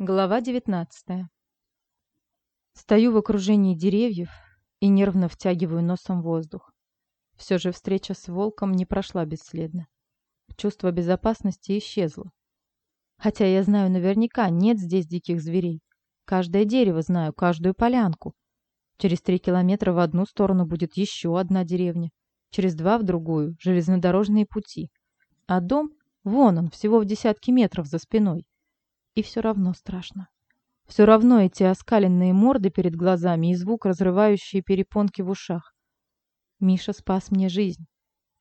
Глава 19. Стою в окружении деревьев и нервно втягиваю носом воздух. Все же встреча с волком не прошла бесследно. Чувство безопасности исчезло. Хотя я знаю наверняка, нет здесь диких зверей. Каждое дерево знаю, каждую полянку. Через три километра в одну сторону будет еще одна деревня. Через два в другую — железнодорожные пути. А дом, вон он, всего в десятки метров за спиной. И все равно страшно. Все равно эти оскаленные морды перед глазами и звук, разрывающий перепонки в ушах. Миша спас мне жизнь.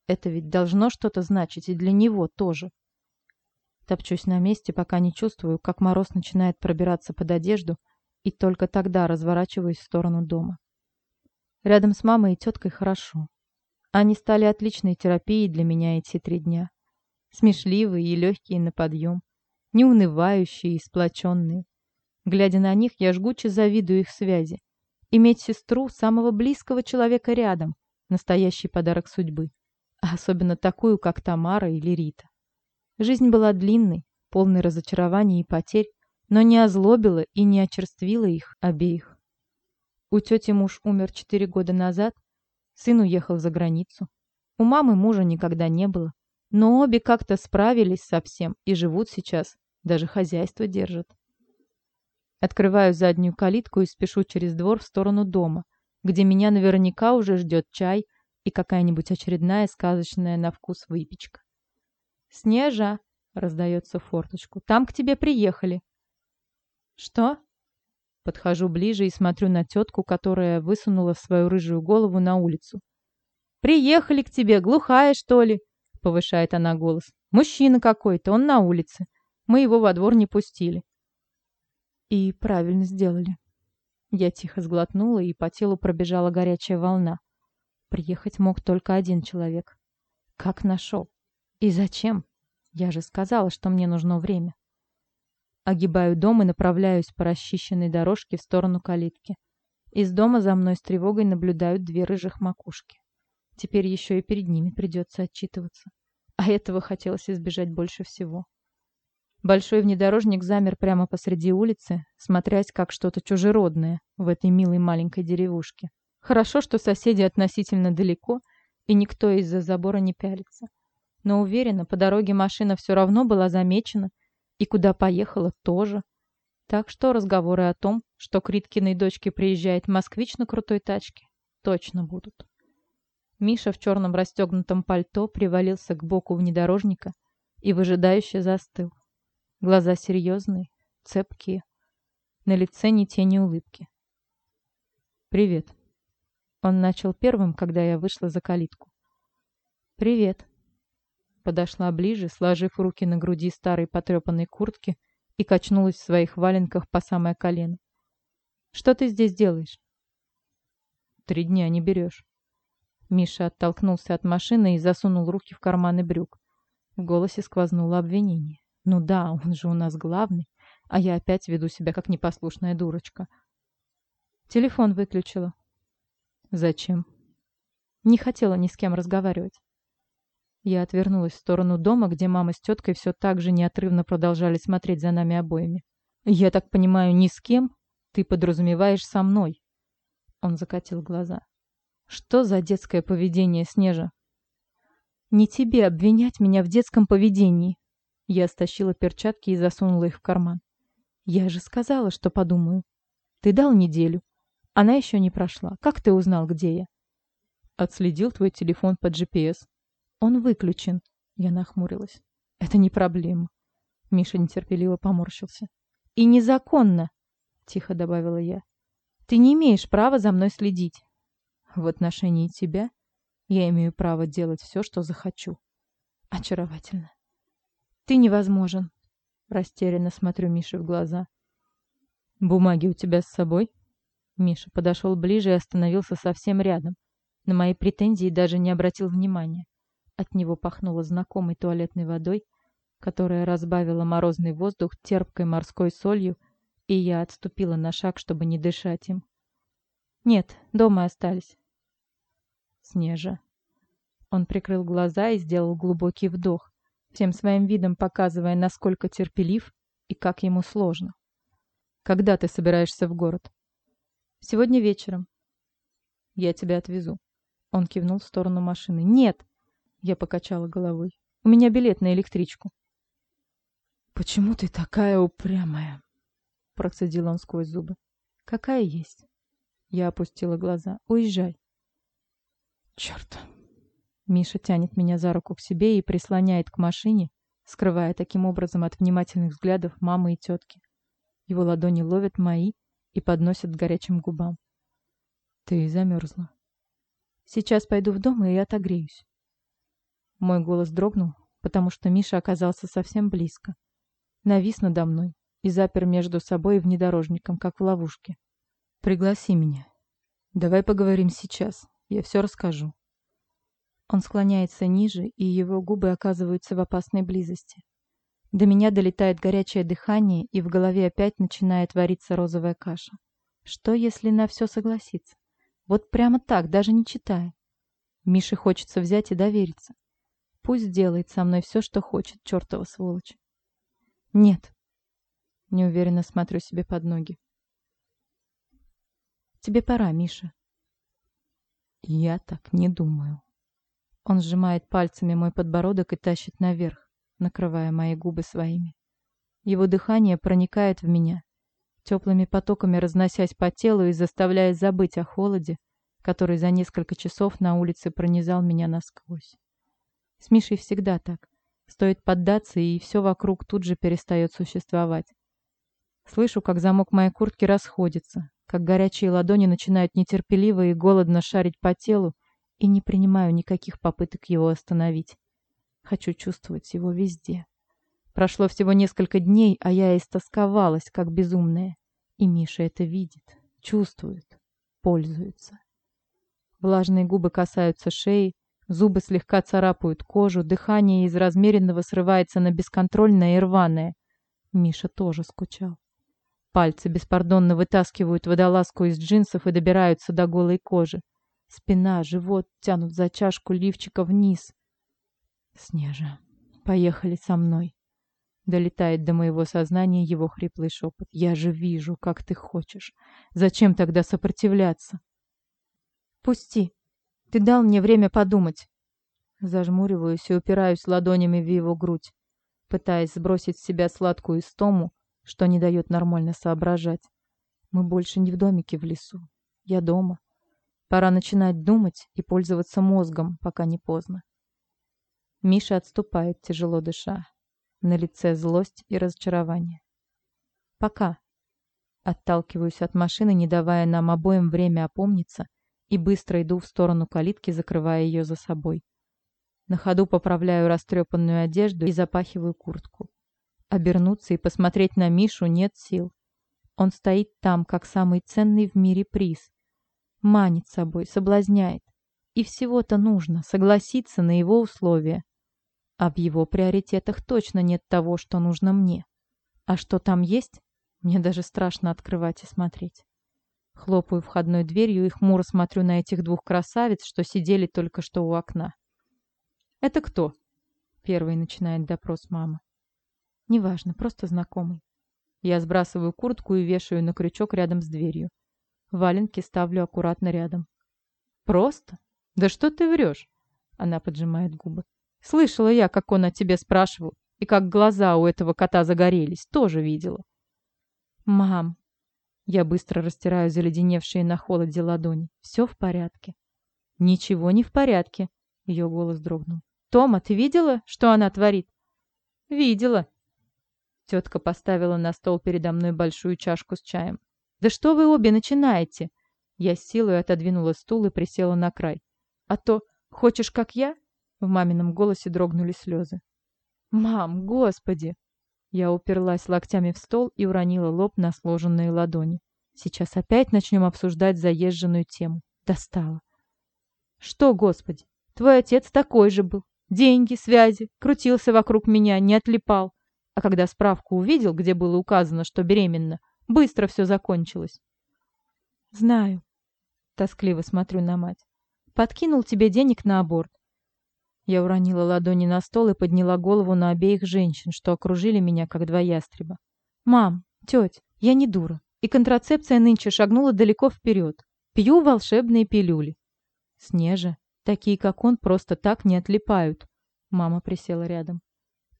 Это ведь должно что-то значить и для него тоже. Топчусь на месте, пока не чувствую, как мороз начинает пробираться под одежду, и только тогда разворачиваюсь в сторону дома. Рядом с мамой и теткой хорошо. Они стали отличной терапией для меня эти три дня. Смешливые и легкие на подъем неунывающие и сплоченные. Глядя на них, я жгуче завидую их связи. Иметь сестру самого близкого человека рядом – настоящий подарок судьбы. А особенно такую, как Тамара или Рита. Жизнь была длинной, полной разочарований и потерь, но не озлобила и не очерствила их обеих. У тети муж умер четыре года назад, сын уехал за границу. У мамы мужа никогда не было, но обе как-то справились со всем и живут сейчас даже хозяйство держит. Открываю заднюю калитку и спешу через двор в сторону дома, где меня наверняка уже ждет чай и какая-нибудь очередная сказочная на вкус выпечка. «Снежа!» — раздается форточку. «Там к тебе приехали». «Что?» Подхожу ближе и смотрю на тетку, которая высунула свою рыжую голову на улицу. «Приехали к тебе, глухая, что ли?» — повышает она голос. «Мужчина какой-то, он на улице. Мы его во двор не пустили. И правильно сделали. Я тихо сглотнула, и по телу пробежала горячая волна. Приехать мог только один человек. Как нашел? И зачем? Я же сказала, что мне нужно время. Огибаю дом и направляюсь по расчищенной дорожке в сторону калитки. Из дома за мной с тревогой наблюдают две рыжих макушки. Теперь еще и перед ними придется отчитываться. А этого хотелось избежать больше всего. Большой внедорожник замер прямо посреди улицы, смотрясь как что-то чужеродное в этой милой маленькой деревушке. Хорошо, что соседи относительно далеко, и никто из-за забора не пялится. Но уверена, по дороге машина все равно была замечена, и куда поехала тоже. Так что разговоры о том, что к Риткиной дочке приезжает москвич на крутой тачке, точно будут. Миша в черном расстегнутом пальто привалился к боку внедорожника и выжидающе застыл. Глаза серьезные, цепкие. На лице ни тени улыбки. «Привет». Он начал первым, когда я вышла за калитку. «Привет». Подошла ближе, сложив руки на груди старой потрепанной куртки и качнулась в своих валенках по самое колено. «Что ты здесь делаешь?» «Три дня не берешь». Миша оттолкнулся от машины и засунул руки в карманы брюк. В голосе сквознуло обвинение. Ну да, он же у нас главный, а я опять веду себя как непослушная дурочка. Телефон выключила. Зачем? Не хотела ни с кем разговаривать. Я отвернулась в сторону дома, где мама с теткой все так же неотрывно продолжали смотреть за нами обоими. «Я так понимаю, ни с кем? Ты подразумеваешь со мной?» Он закатил глаза. «Что за детское поведение, Снежа?» «Не тебе обвинять меня в детском поведении», я стащила перчатки и засунула их в карман. Я же сказала, что подумаю. Ты дал неделю. Она еще не прошла. Как ты узнал, где я? Отследил твой телефон по GPS. Он выключен. Я нахмурилась. Это не проблема. Миша нетерпеливо поморщился. И незаконно, тихо добавила я. Ты не имеешь права за мной следить. В отношении тебя я имею право делать все, что захочу. Очаровательно. Ты невозможен. Растерянно смотрю Мише в глаза. Бумаги у тебя с собой? Миша подошел ближе и остановился совсем рядом. На мои претензии даже не обратил внимания. От него пахнуло знакомой туалетной водой, которая разбавила морозный воздух терпкой морской солью, и я отступила на шаг, чтобы не дышать им. Нет, дома остались. Снежа. Он прикрыл глаза и сделал глубокий вдох всем своим видом показывая, насколько терпелив и как ему сложно. Когда ты собираешься в город? Сегодня вечером. Я тебя отвезу. Он кивнул в сторону машины. Нет! Я покачала головой. У меня билет на электричку. Почему ты такая упрямая? Процедил он сквозь зубы. Какая есть? Я опустила глаза. Уезжай. Черт. Миша тянет меня за руку к себе и прислоняет к машине, скрывая таким образом от внимательных взглядов мамы и тетки. Его ладони ловят мои и подносят к горячим губам. Ты замерзла. Сейчас пойду в дом и отогреюсь. Мой голос дрогнул, потому что Миша оказался совсем близко. Навис надо мной и запер между собой и внедорожником, как в ловушке. Пригласи меня. Давай поговорим сейчас. Я все расскажу. Он склоняется ниже, и его губы оказываются в опасной близости. До меня долетает горячее дыхание, и в голове опять начинает вариться розовая каша. Что, если на все согласиться? Вот прямо так, даже не читая. Мише хочется взять и довериться. Пусть делает со мной все, что хочет, чертова сволочь. Нет. Неуверенно смотрю себе под ноги. Тебе пора, Миша. Я так не думаю. Он сжимает пальцами мой подбородок и тащит наверх, накрывая мои губы своими. Его дыхание проникает в меня, теплыми потоками разносясь по телу и заставляя забыть о холоде, который за несколько часов на улице пронизал меня насквозь. С Мишей всегда так. Стоит поддаться, и все вокруг тут же перестает существовать. Слышу, как замок моей куртки расходится, как горячие ладони начинают нетерпеливо и голодно шарить по телу, и не принимаю никаких попыток его остановить. Хочу чувствовать его везде. Прошло всего несколько дней, а я истосковалась, как безумная. И Миша это видит, чувствует, пользуется. Влажные губы касаются шеи, зубы слегка царапают кожу, дыхание из размеренного срывается на бесконтрольное и рваное. Миша тоже скучал. Пальцы беспардонно вытаскивают водолазку из джинсов и добираются до голой кожи. Спина, живот тянут за чашку лифчика вниз. «Снежа, поехали со мной». Долетает до моего сознания его хриплый шепот. «Я же вижу, как ты хочешь. Зачем тогда сопротивляться?» «Пусти. Ты дал мне время подумать». Зажмуриваюсь и упираюсь ладонями в его грудь, пытаясь сбросить с себя сладкую истому, что не дает нормально соображать. Мы больше не в домике в лесу. Я дома. Пора начинать думать и пользоваться мозгом, пока не поздно. Миша отступает, тяжело дыша. На лице злость и разочарование. Пока. Отталкиваюсь от машины, не давая нам обоим время опомниться, и быстро иду в сторону калитки, закрывая ее за собой. На ходу поправляю растрепанную одежду и запахиваю куртку. Обернуться и посмотреть на Мишу нет сил. Он стоит там, как самый ценный в мире приз, манит собой, соблазняет. И всего-то нужно согласиться на его условия. А в его приоритетах точно нет того, что нужно мне. А что там есть, мне даже страшно открывать и смотреть. Хлопаю входной дверью и хмуро смотрю на этих двух красавиц, что сидели только что у окна. «Это кто?» Первый начинает допрос мама. «Неважно, просто знакомый». Я сбрасываю куртку и вешаю на крючок рядом с дверью. Валенки ставлю аккуратно рядом. «Просто? Да что ты врешь?» Она поджимает губы. «Слышала я, как он о тебе спрашивал, и как глаза у этого кота загорелись. Тоже видела». «Мам!» Я быстро растираю заледеневшие на холоде ладони. «Все в порядке». «Ничего не в порядке», — ее голос дрогнул. «Тома, ты видела, что она творит?» «Видела». Тетка поставила на стол передо мной большую чашку с чаем. «Да что вы обе начинаете?» Я с силой отодвинула стул и присела на край. «А то, хочешь, как я?» В мамином голосе дрогнули слезы. «Мам, господи!» Я уперлась локтями в стол и уронила лоб на сложенные ладони. Сейчас опять начнем обсуждать заезженную тему. Достала. «Что, господи? Твой отец такой же был. Деньги, связи, крутился вокруг меня, не отлипал. А когда справку увидел, где было указано, что беременна, Быстро все закончилось. Знаю. Тоскливо смотрю на мать. Подкинул тебе денег на аборт. Я уронила ладони на стол и подняла голову на обеих женщин, что окружили меня, как два ястреба. «Мам, теть, Я не дура. И контрацепция нынче шагнула далеко вперед. Пью волшебные пилюли. Снежа, такие как он, просто так не отлипают. Мама присела рядом.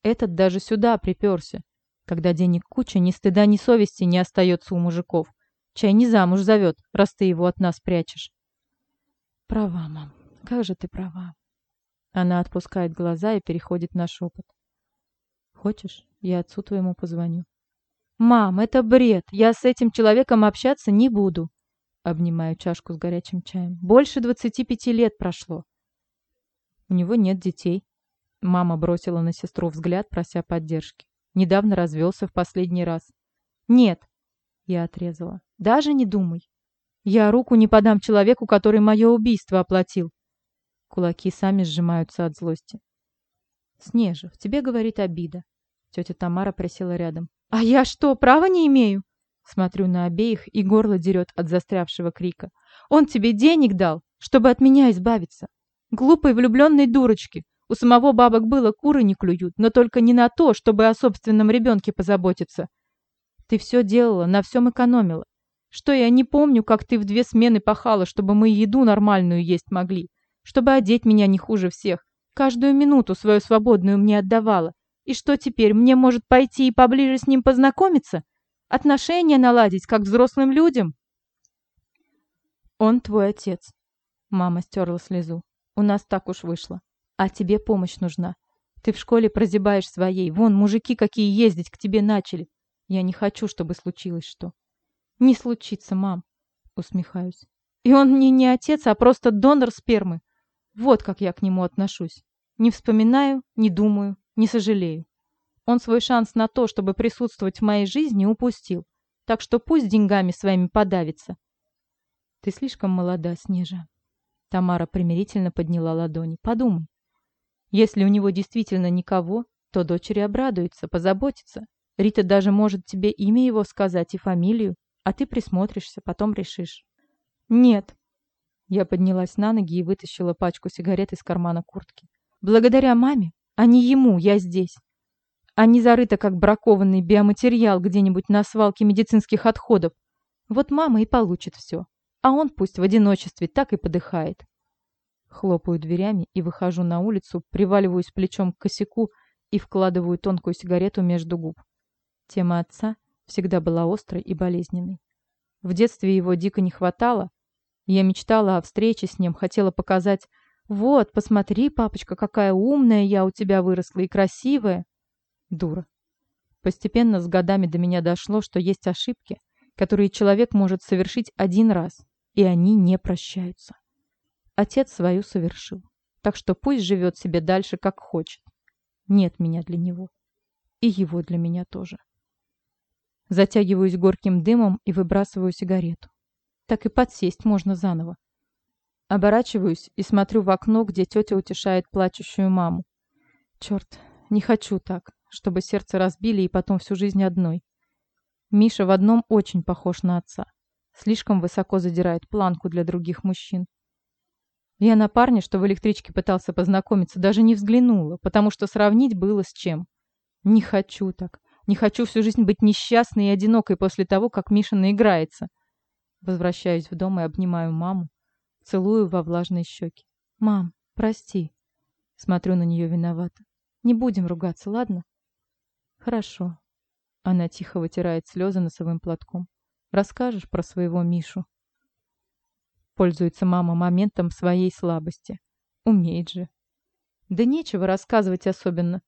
Этот даже сюда приперся. Когда денег куча, ни стыда, ни совести не остается у мужиков. Чай не замуж зовет, раз ты его от нас прячешь. Права, мам. Как же ты права. Она отпускает глаза и переходит на шепот. Хочешь, я отцу твоему позвоню? «Мам, это бред! Я с этим человеком общаться не буду!» Обнимаю чашку с горячим чаем. «Больше двадцати пяти лет прошло!» «У него нет детей». Мама бросила на сестру взгляд, прося поддержки. «Недавно развелся в последний раз». «Нет!» Я отрезала. «Даже не думай! Я руку не подам человеку, который мое убийство оплатил!» Кулаки сами сжимаются от злости. «Снежа, в тебе говорит обида». Тетя Тамара присела рядом. «А я что, права не имею?» Смотрю на обеих, и горло дерет от застрявшего крика. «Он тебе денег дал, чтобы от меня избавиться. Глупой влюбленной дурочки. У самого бабок было, куры не клюют, но только не на то, чтобы о собственном ребенке позаботиться. Ты все делала, на всем экономила. Что я не помню, как ты в две смены пахала, чтобы мы еду нормальную есть могли, чтобы одеть меня не хуже всех. Каждую минуту свою свободную мне отдавала. И что теперь, мне может пойти и поближе с ним познакомиться? Отношения наладить, как взрослым людям? Он твой отец. Мама стерла слезу. У нас так уж вышло. А тебе помощь нужна. Ты в школе прозябаешь своей. Вон, мужики какие ездить к тебе начали. Я не хочу, чтобы случилось что. Не случится, мам. Усмехаюсь. И он мне не отец, а просто донор спермы. Вот как я к нему отношусь. Не вспоминаю, не думаю, не сожалею. Он свой шанс на то, чтобы присутствовать в моей жизни, упустил. Так что пусть деньгами своими подавится. Ты слишком молода, Снежа. Тамара примирительно подняла ладони. Подумай. Если у него действительно никого, то дочери обрадуется, позаботится. Рита даже может тебе имя его сказать и фамилию, а ты присмотришься, потом решишь. Нет. Я поднялась на ноги и вытащила пачку сигарет из кармана куртки. Благодаря маме а не ему, я здесь. А не зарыта, как бракованный биоматериал где-нибудь на свалке медицинских отходов. Вот мама и получит все. А он пусть в одиночестве так и подыхает. Хлопаю дверями и выхожу на улицу, приваливаюсь плечом к косяку и вкладываю тонкую сигарету между губ. Тема отца всегда была острой и болезненной. В детстве его дико не хватало. Я мечтала о встрече с ним, хотела показать, вот, посмотри, папочка, какая умная я у тебя выросла и красивая. Дура. Постепенно с годами до меня дошло, что есть ошибки, которые человек может совершить один раз, и они не прощаются. Отец свою совершил, так что пусть живет себе дальше, как хочет. Нет меня для него. И его для меня тоже. Затягиваюсь горьким дымом и выбрасываю сигарету. Так и подсесть можно заново. Оборачиваюсь и смотрю в окно, где тетя утешает плачущую маму. Черт, не хочу так, чтобы сердце разбили и потом всю жизнь одной. Миша в одном очень похож на отца. Слишком высоко задирает планку для других мужчин. Я на парня, что в электричке пытался познакомиться, даже не взглянула, потому что сравнить было с чем. Не хочу так. Не хочу всю жизнь быть несчастной и одинокой после того, как Миша наиграется. Возвращаюсь в дом и обнимаю маму, Целую во влажные щеки. «Мам, прости». Смотрю на нее виновато. «Не будем ругаться, ладно?» «Хорошо». Она тихо вытирает слезы носовым платком. «Расскажешь про своего Мишу?» Пользуется мама моментом своей слабости. Умеет же. Да нечего рассказывать особенно.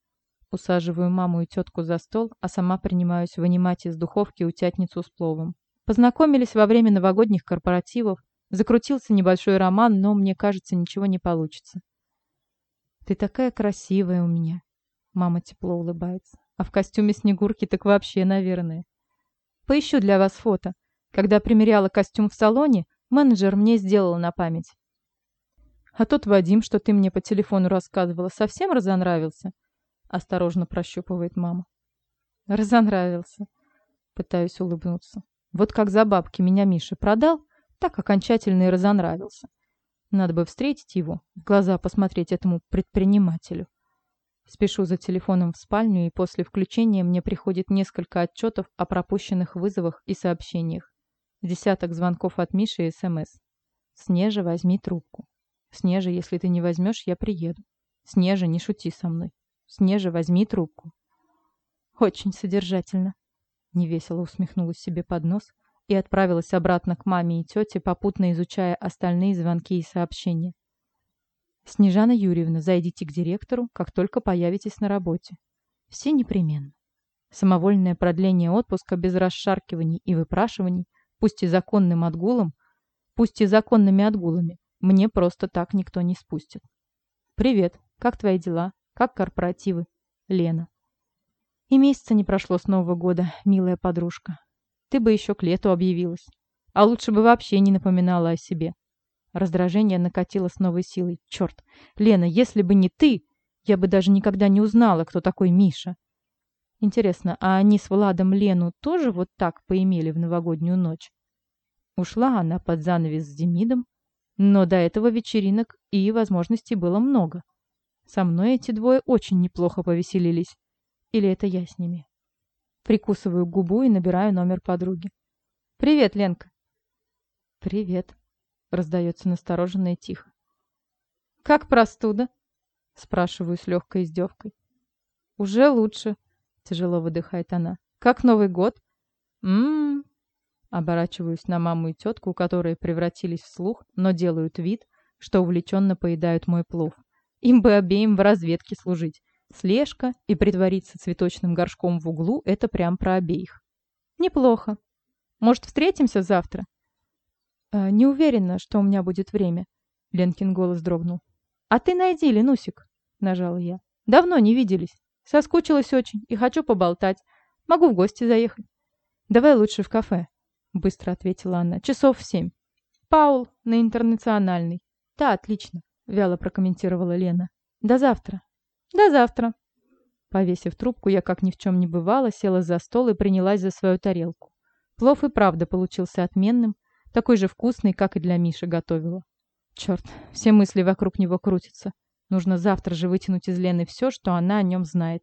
Усаживаю маму и тетку за стол, а сама принимаюсь вынимать из духовки утятницу с пловом. Познакомились во время новогодних корпоративов, Закрутился небольшой роман, но, мне кажется, ничего не получится. «Ты такая красивая у меня!» Мама тепло улыбается. «А в костюме Снегурки так вообще, наверное. Поищу для вас фото. Когда примеряла костюм в салоне, менеджер мне сделал на память. А тот Вадим, что ты мне по телефону рассказывала, совсем разонравился?» Осторожно прощупывает мама. «Разонравился». Пытаюсь улыбнуться. «Вот как за бабки меня Миша продал, так окончательно и разонравился. Надо бы встретить его, в глаза посмотреть этому предпринимателю. Спешу за телефоном в спальню, и после включения мне приходит несколько отчетов о пропущенных вызовах и сообщениях. Десяток звонков от Миши и СМС. «Снежа, возьми трубку». «Снежа, если ты не возьмешь, я приеду». «Снежа, не шути со мной». «Снежа, возьми трубку». Очень содержательно. Невесело усмехнулась себе под нос и отправилась обратно к маме и тете, попутно изучая остальные звонки и сообщения. «Снежана Юрьевна, зайдите к директору, как только появитесь на работе. Все непременно. Самовольное продление отпуска без расшаркиваний и выпрашиваний, пусть и законным отгулом, пусть и законными отгулами, мне просто так никто не спустит. Привет, как твои дела? Как корпоративы? Лена. И месяца не прошло с Нового года, милая подружка. Ты бы еще к лету объявилась. А лучше бы вообще не напоминала о себе. Раздражение накатило с новой силой. Черт, Лена, если бы не ты, я бы даже никогда не узнала, кто такой Миша. Интересно, а они с Владом Лену тоже вот так поимели в новогоднюю ночь? Ушла она под занавес с Демидом, но до этого вечеринок и возможностей было много. Со мной эти двое очень неплохо повеселились. Или это я с ними? Прикусываю губу и набираю номер подруги. «Привет, Ленка!» «Привет!» — раздается настороженно и тихо. «Как простуда?» — спрашиваю с легкой издевкой. «Уже лучше», — тяжело выдыхает она. «Как Новый год?» «М-м-м!» Оборачиваюсь на маму и тетку, которые превратились в слух, но делают вид, что увлеченно поедают мой плов. Им бы обеим в разведке служить. Слежка и притвориться цветочным горшком в углу – это прям про обеих. Неплохо. Может, встретимся завтра? Э, не уверена, что у меня будет время. Ленкин голос дрогнул. А ты найди, Ленусик, нажала я. Давно не виделись. Соскучилась очень и хочу поболтать. Могу в гости заехать. Давай лучше в кафе, быстро ответила она. Часов в семь. Паул на интернациональный. Да, отлично, вяло прокомментировала Лена. До завтра. До завтра. Повесив трубку, я, как ни в чем не бывало, села за стол и принялась за свою тарелку. Плов и правда получился отменным, такой же вкусный, как и для Миши готовила. Черт, все мысли вокруг него крутятся. Нужно завтра же вытянуть из Лены все, что она о нем знает.